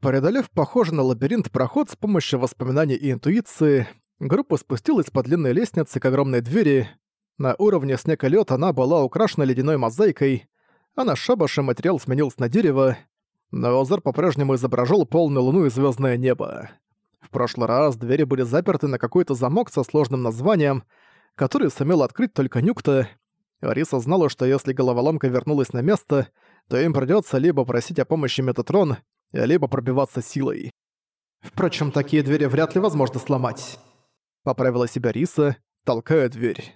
Преодолев похожий на лабиринт проход с помощью воспоминаний и интуиции, группа спустилась по длинной лестнице к огромной двери. На уровне снег и лёд она была украшена ледяной мозаикой, а на шабаше материал сменился на дерево, но озер по-прежнему изображал полную луну и звездное небо. В прошлый раз двери были заперты на какой-то замок со сложным названием, который сумел открыть только Нюкта. Риса знала, что если головоломка вернулась на место, то им придётся либо просить о помощи Метатрон, либо пробиваться силой. Впрочем, такие двери вряд ли возможно сломать. Поправила себя Риса, толкая дверь.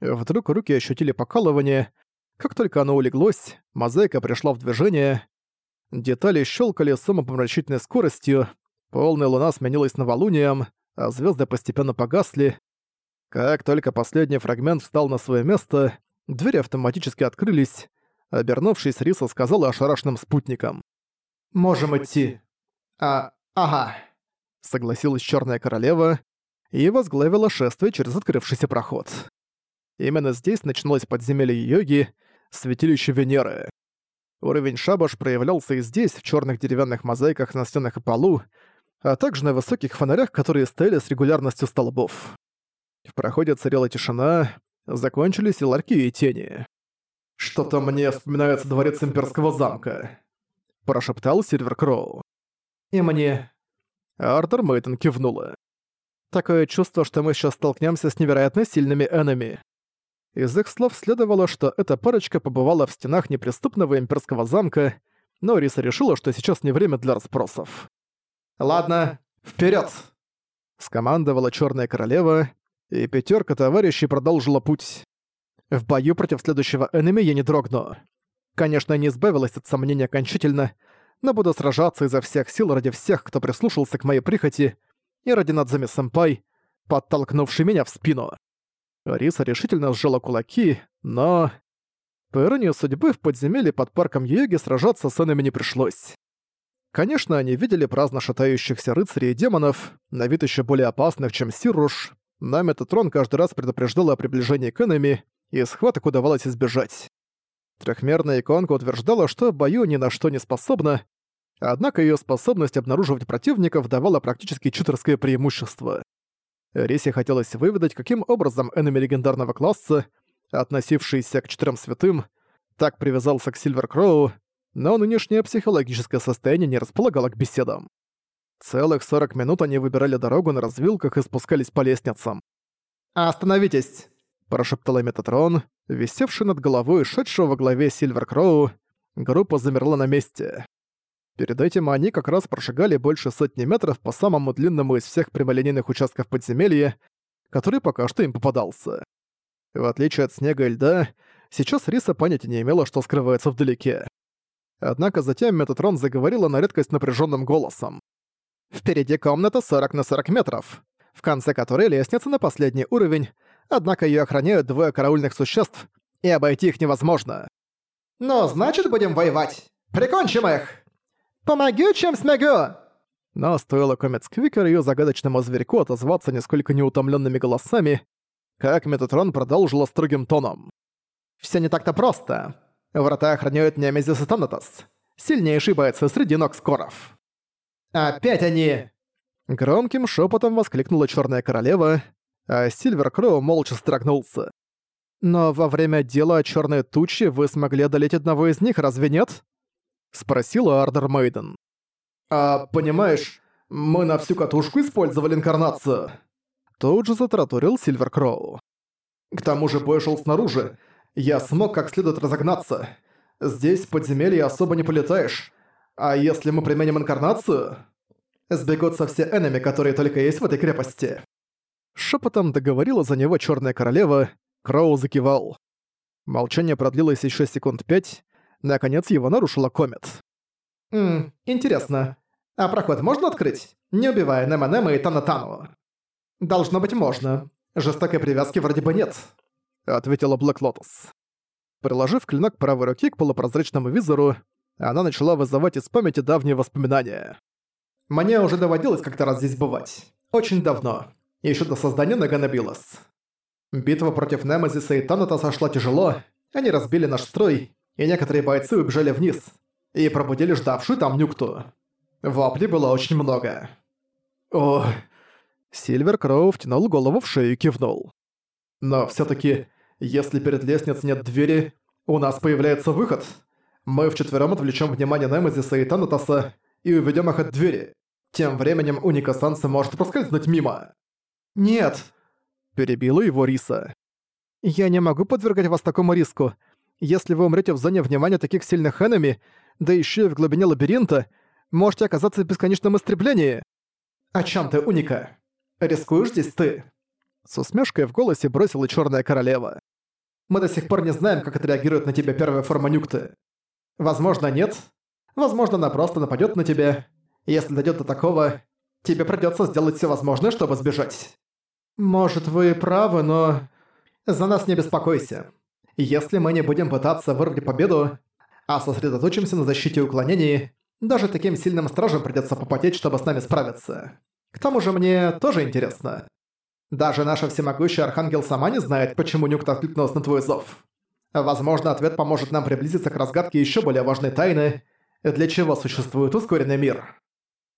Вдруг руки ощутили покалывание. Как только оно улеглось, мозаика пришла в движение. Детали щелкали с самопомрачительной скоростью, полная луна сменилась новолунием, а звезды постепенно погасли. Как только последний фрагмент встал на свое место, двери автоматически открылись. Обернувшись, Риса сказала ошарашенным спутникам. «Можем идти». «А, ага», — согласилась Черная Королева и возглавила шествие через открывшийся проход. Именно здесь начиналось подземелье йоги, святилище Венеры. Уровень шабаш проявлялся и здесь, в черных деревянных мозаиках на стенах и полу, а также на высоких фонарях, которые стояли с регулярностью столбов. В проходе царила тишина, закончились и ларьки и тени. «Что-то мне вспоминается дворец имперского замка», – прошептал Сильвер Кроу. «И мне...» Артер Мейтон кивнула. «Такое чувство, что мы сейчас столкнемся с невероятно сильными энеми». Из их слов следовало, что эта парочка побывала в стенах неприступного имперского замка, но Риса решила, что сейчас не время для расспросов. «Ладно, вперед! скомандовала Черная Королева, и пятерка товарищей продолжила путь. В бою против следующего энеми я не дрогну. Конечно, не избавилась от сомнений окончательно, но буду сражаться изо всех сил ради всех, кто прислушался к моей прихоти, и ради Надзами-сэмпай, подтолкнувший меня в спину. Риса решительно сжала кулаки, но... По иронии судьбы, в подземелье под парком Йоги сражаться с энеми не пришлось. Конечно, они видели праздно шатающихся рыцарей и демонов, на вид еще более опасных, чем Сируш, но Метатрон каждый раз предупреждал о приближении к энеми, и схваток удавалось избежать. Трехмерная иконка утверждала, что бою ни на что не способна, однако ее способность обнаруживать противников давала практически читерское преимущество. Рисе хотелось выведать, каким образом энеми легендарного класса, относившийся к четырем святым, так привязался к Сильвер Кроу, но нынешнее психологическое состояние не располагало к беседам. Целых 40 минут они выбирали дорогу на развилках и спускались по лестницам. «Остановитесь!» – прошептала Метатрон, висевший над головой шедшего во главе Сильвер Кроу. Группа замерла на месте. Перед этим они как раз прошагали больше сотни метров по самому длинному из всех прямолинейных участков подземелья, который пока что им попадался. В отличие от снега и льда, сейчас Риса понятия не имела, что скрывается вдалеке. Однако затем Метатрон заговорила на редкость напряженным голосом. «Впереди комната 40 на 40 метров, в конце которой лестница на последний уровень, однако ее охраняют двое караульных существ, и обойти их невозможно». «Ну, значит, будем воевать! Прикончим их!» «Помогу, чем смогу!» Но стоило Комет Сквикер её загадочному зверьку отозваться несколько неутомленными голосами, как Метатрон продолжила строгим тоном. «Всё не так-то просто. Врата охраняют Немезис и Танатос, сильнейший бойцы среди Нокскоров». «Опять они!» Громким шепотом воскликнула Черная Королева, а Сильвер Кроу молча строгнулся. «Но во время дела о Черной Тучи вы смогли одолеть одного из них, разве нет?» Спросила Ардер Мейден. «А, понимаешь, мы на всю катушку использовали инкарнацию». Тут же затраторил Сильвер Кроу. «К тому же бой шел снаружи. Я смог как следует разогнаться. Здесь в подземелье особо не полетаешь. А если мы применим инкарнацию, сбегутся все энеми, которые только есть в этой крепости». Шепотом договорила за него Черная Королева, Кроу закивал. Молчание продлилось еще секунд пять, Наконец его нарушила Комет. «Ммм, интересно. А проход можно открыть, не убивая Нема-Нема и Тана-Тану?» «Должно быть можно. Жестокой привязки вроде бы нет», — ответила Блэк Лотос. Приложив клинок правой руки к полупрозрачному визору, она начала вызывать из памяти давние воспоминания. «Мне уже доводилось как-то раз здесь бывать. Очень давно. Еще до создания Наганабилос. Битва против Немезиса и Таната сошла тяжело, они разбили наш строй, и некоторые бойцы убежали вниз и пробудили ждавшую там нюкту. Воплей было очень много. О, Сильвер Кроу втянул голову в шею и кивнул. Но все таки если перед лестницей нет двери, у нас появляется выход. Мы вчетвером отвлечем внимание Немезиса и Танатоса и уведем их от двери. Тем временем Уника Санса может проскользнуть мимо. «Нет!» – перебила его Риса. «Я не могу подвергать вас такому риску. Если вы умрете в зоне внимания таких сильных энеми, да еще и в глубине лабиринта, можете оказаться в бесконечном истреблении». «О чем ты, Уника? Рискуешь здесь ты?» С усмешкой в голосе бросила Черная Королева. «Мы до сих пор не знаем, как отреагирует на тебя первая форма Нюкты. Возможно, нет. Возможно, она просто нападет на тебя. Если дойдет до такого, тебе придется сделать все возможное, чтобы сбежать. Может, вы правы, но... За нас не беспокойся. Если мы не будем пытаться вырвать победу, а сосредоточимся на защите и уклонении, даже таким сильным стражам придется попотеть, чтобы с нами справиться. К тому же мне тоже интересно. Даже наша всемогущая Архангел сама не знает, почему Нюкта откликнулась на твой зов. Возможно, ответ поможет нам приблизиться к разгадке еще более важной тайны, для чего существует ускоренный мир.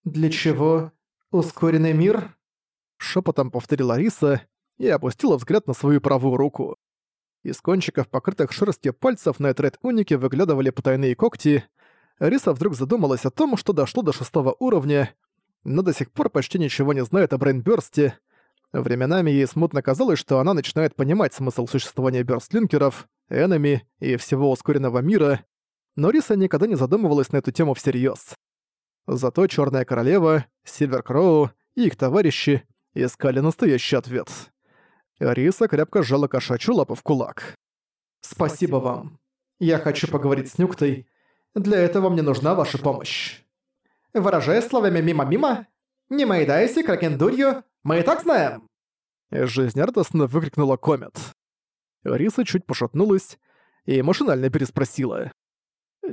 «Для чего ускоренный мир?» Шепотом повторила Риса и опустила взгляд на свою правую руку. Из кончиков, покрытых шерстью пальцев на Этред Унике выглядывали потайные когти. Риса вдруг задумалась о том, что дошло до шестого уровня, но до сих пор почти ничего не знает о Брейнбёрсте. Временами ей смутно казалось, что она начинает понимать смысл существования бёрстлинкеров, энеми и всего ускоренного мира, но Риса никогда не задумывалась на эту тему всерьёз. Зато Черная Королева, Сильвер Кроу и их товарищи искали настоящий ответ. Риса крепко сжала кошачью лапу в кулак. «Спасибо вам. Я хочу поговорить с Нюктой. Для этого мне нужна ваша помощь. Выражая словами «мимо-мимо», «Не маедайся, кракендурью, мы и так знаем!» Жизнерадостно выкрикнула Комет. Риса чуть пошатнулась и машинально переспросила.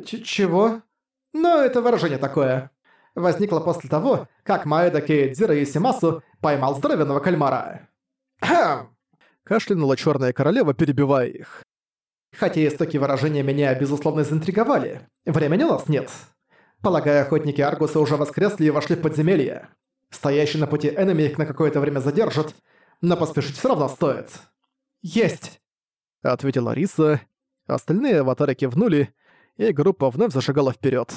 «Чего?» «Ну, это выражение такое возникла после того, как Маэда Кейдзира и Симасу поймал здоровенного кальмара. «Хм!» Кашлянула Черная Королева, перебивая их. Хотя истоки выражения меня, безусловно, заинтриговали. Времени у нас нет. Полагаю, охотники Аргуса уже воскресли и вошли в подземелье. Стоящий на пути энеми их на какое-то время задержит, но поспешить все равно стоит. «Есть!» — ответила Риса. Остальные аватары кивнули, и группа вновь зашагала вперед.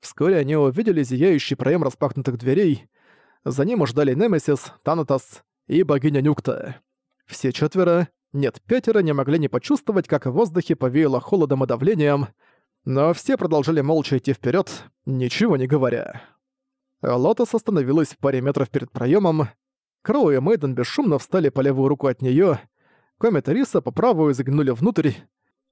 Вскоре они увидели зияющий проем распахнутых дверей. За ним ждали Немесис, Танатос и богиня Нюкта. Все четверо, нет, пятеро не могли не почувствовать, как в воздухе повеяло холодом и давлением, но все продолжали молча идти вперед, ничего не говоря. Лотос остановилась в паре метров перед проемом. Кроу и Мейден бесшумно встали по левую руку от нее. Комет и Риса по правую загнули внутрь,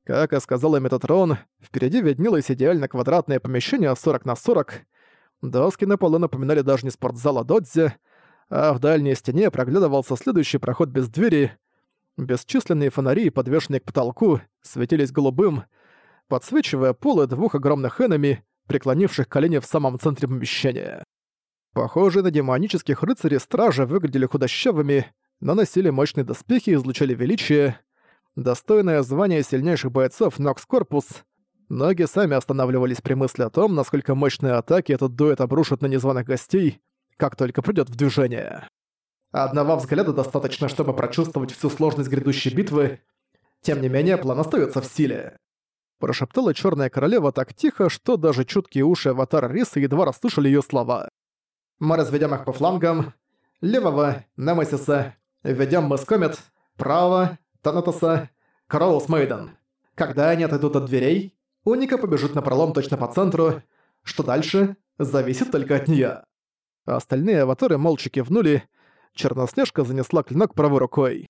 как и сказала Метатрон, впереди виднелось идеально квадратное помещение 40 на 40. Доски на полу напоминали даже не спортзал, а додзи, а в дальней стене проглядывался следующий проход без двери. Бесчисленные фонари, подвешенные к потолку, светились голубым, подсвечивая полы двух огромных энеми, преклонивших колени в самом центре помещения. Похожие на демонических рыцарей стражи выглядели худощавыми, но носили мощные доспехи и излучали величие, достойное звание сильнейших бойцов Нокс Корпус, ноги сами останавливались при мысли о том, насколько мощные атаки этот дуэт обрушит на незваных гостей, как только придёт в движение. Одного взгляда достаточно, чтобы прочувствовать всю сложность грядущей битвы. Тем не менее, план остаётся в силе. Прошептала Чёрная Королева так тихо, что даже чуткие уши аватара Риса едва расслышали её слова. Мы разведём их по флангам. Левого — Немесиса. Ведём мы с Комет. Право Танатоса, Кроус Мейден. Когда они отойдут от дверей, Уника побежит на пролом точно по центру. Что дальше, зависит только от неё. Остальные аватары молча кивнули, Черноснежка занесла клинок правой рукой.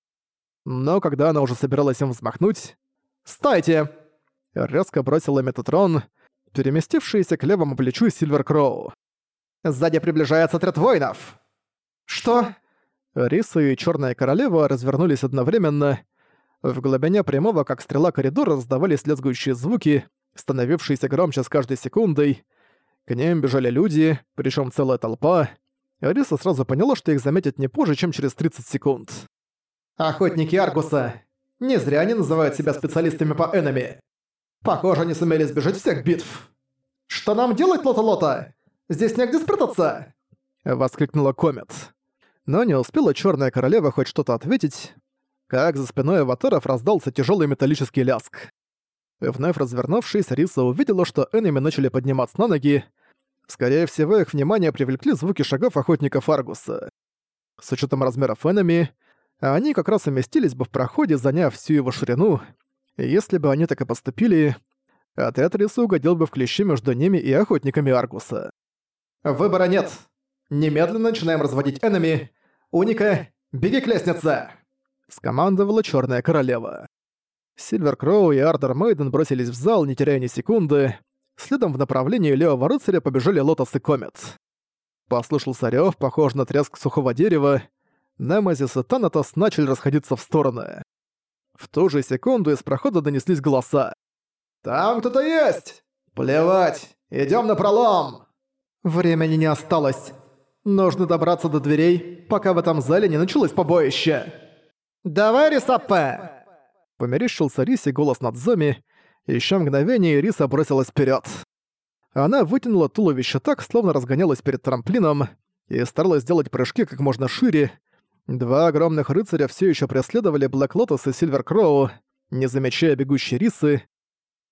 Но когда она уже собиралась им взмахнуть... «Стойте!» Резко бросила Метатрон, переместившийся к левому плечу Сильвер Кроу. «Сзади приближается отряд воинов!» «Что?» Риса и Черная Королева развернулись одновременно, в глубине прямого, как стрела коридора, раздавались лезгующие звуки, становившиеся громче с каждой секундой. К ним бежали люди, причем целая толпа. Ариса сразу поняла, что их заметят не позже, чем через 30 секунд. «Охотники Аргуса! Не зря они называют себя специалистами по энеми. Похоже, они сумели сбежать всех битв. Что нам делать, Лота-Лота? Здесь негде спрятаться!» — воскликнула Комет. Но не успела Черная Королева хоть что-то ответить, как за спиной аватаров раздался тяжелый металлический ляск. Вновь развернувшись, Риса увидела, что энеми начали подниматься на ноги. Скорее всего, их внимание привлекли звуки шагов охотников Аргуса. С учетом размеров энеми, они как раз уместились бы в проходе, заняв всю его ширину. И если бы они так и поступили, отряд Рисы угодил бы в клещи между ними и охотниками Аргуса. «Выбора нет. Немедленно начинаем разводить энеми. Уника, беги к лестнице!» Скомандовала Черная Королева. Сильвер Кроу и Ардер Мейден бросились в зал, не теряя ни секунды. Следом в направлении левого рыцаря побежали Лотос и Комет. Послышался рёв, похож на треск сухого дерева. Немезис и Танатос начали расходиться в стороны. В ту же секунду из прохода донеслись голоса. «Там кто-то есть! Плевать! Идём на пролом!» Времени не осталось. Нужно добраться до дверей, пока в этом зале не началось побоище. «Давай, Рисапе!» Померещился Рисе голос над Зоми, и ещё мгновение Риса бросилась вперед. Она вытянула туловище так, словно разгонялась перед трамплином, и старалась сделать прыжки как можно шире. Два огромных рыцаря все еще преследовали Блэк Лотос и Сильвер Кроу, не замечая бегущей Рисы.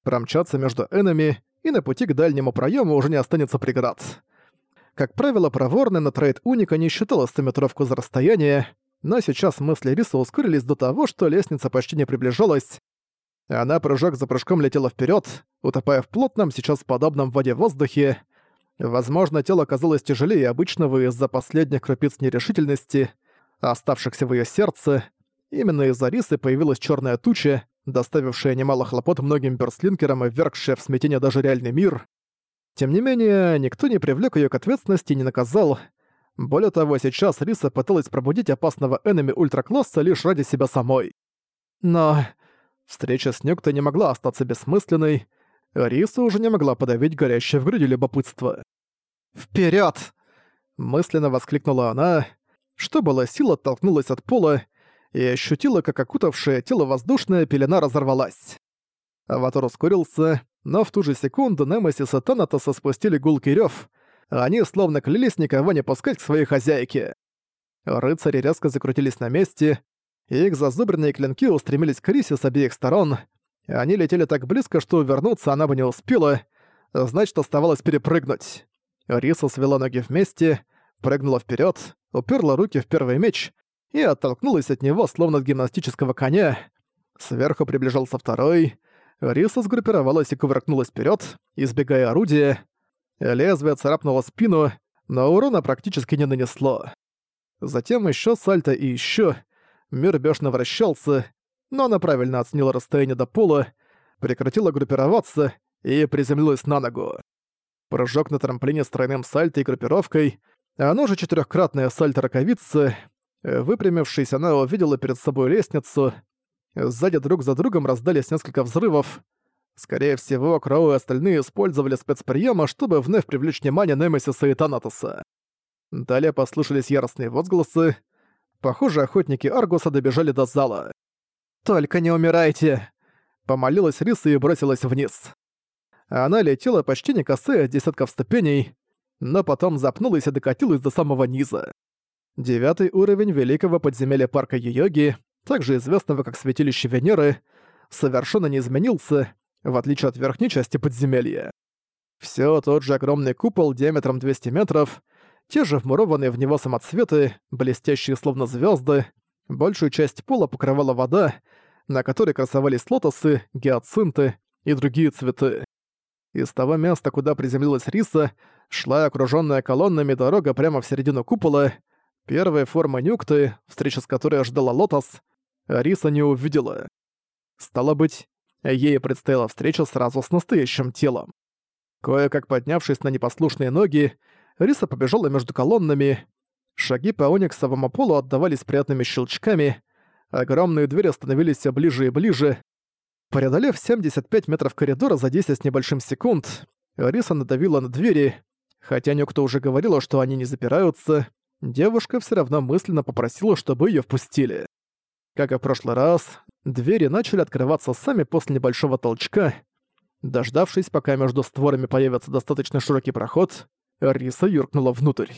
Промчаться между энами, и на пути к дальнему проему уже не останется преград. Как правило, проворный на трейд Уника не считала стометровку за расстояние, но сейчас мысли Риса ускорились до того, что лестница почти не приближалась. Она прыжок за прыжком летела вперед, утопая в плотном, сейчас подобном воде воздухе. Возможно, тело казалось тяжелее обычного из-за последних крупиц нерешительности, оставшихся в ее сердце. Именно из-за рисы появилась черная туча, доставившая немало хлопот многим берслинкерам и ввергшая в смятение даже реальный мир. Тем не менее, никто не привлек ее к ответственности и не наказал, более того, сейчас Риса пыталась пробудить опасного энеми ультракласса лишь ради себя самой. Но встреча с Нюктой не могла остаться бессмысленной, Риса уже не могла подавить горящее в груди любопытство. «Вперёд!» — мысленно воскликнула она. Что было сил, оттолкнулась от пола и ощутила, как окутавшее тело воздушная пелена разорвалась. Аватар ускорился, но в ту же секунду Немесис и Танатоса спустили гулкий рёв, они словно клялись никого не пускать к своей хозяйке. Рыцари резко закрутились на месте, и их зазубренные клинки устремились к Рисе с обеих сторон. Они летели так близко, что увернуться она бы не успела, значит, оставалось перепрыгнуть. Риса свела ноги вместе, прыгнула вперед, уперла руки в первый меч и оттолкнулась от него, словно от гимнастического коня. Сверху приближался второй. Риса сгруппировалась и кувыркнулась вперед, избегая орудия. Лезвие царапнуло спину, но урона практически не нанесло. Затем еще сальто и еще. Мир бешено вращался, но она правильно оценила расстояние до пола, прекратила группироваться и приземлилась на ногу. Прыжок на трамплине с тройным сальто и группировкой, а оно же четырехкратное сальто раковицы. Выпрямившись, она увидела перед собой лестницу. Сзади друг за другом раздались несколько взрывов, Скорее всего, Кроу и остальные использовали спецприема, чтобы вновь привлечь внимание Немесиса и Танатоса. Далее послышались яростные возгласы. Похоже, охотники Аргуса добежали до зала. «Только не умирайте!» Помолилась Риса и бросилась вниз. Она летела почти не касая десятков ступеней, но потом запнулась и докатилась до самого низа. Девятый уровень великого подземелья парка Йоги, также известного как Святилище Венеры, совершенно не изменился, в отличие от верхней части подземелья. Всё тот же огромный купол диаметром 200 метров, те же вмурованные в него самоцветы, блестящие словно звёзды, большую часть пола покрывала вода, на которой красовались лотосы, гиацинты и другие цветы. Из того места, куда приземлилась Риса, шла окружённая колоннами дорога прямо в середину купола. Первая форма нюкты, встреча с которой ожидала Лотос, Риса не увидела. Стало быть, ей предстояла встреча сразу с настоящим телом. Кое-как поднявшись на непослушные ноги, Риса побежала между колоннами. Шаги по ониксовому полу отдавались приятными щелчками, огромные двери становились все ближе и ближе. Преодолев 75 метров коридора за 10 с небольшим секунд, Риса надавила на двери. Хотя никто уже говорила, что они не запираются, девушка все равно мысленно попросила, чтобы ее впустили. Как и в прошлый раз, Двери начали открываться сами после небольшого толчка. Дождавшись, пока между створами появится достаточно широкий проход, Риса юркнула внутрь.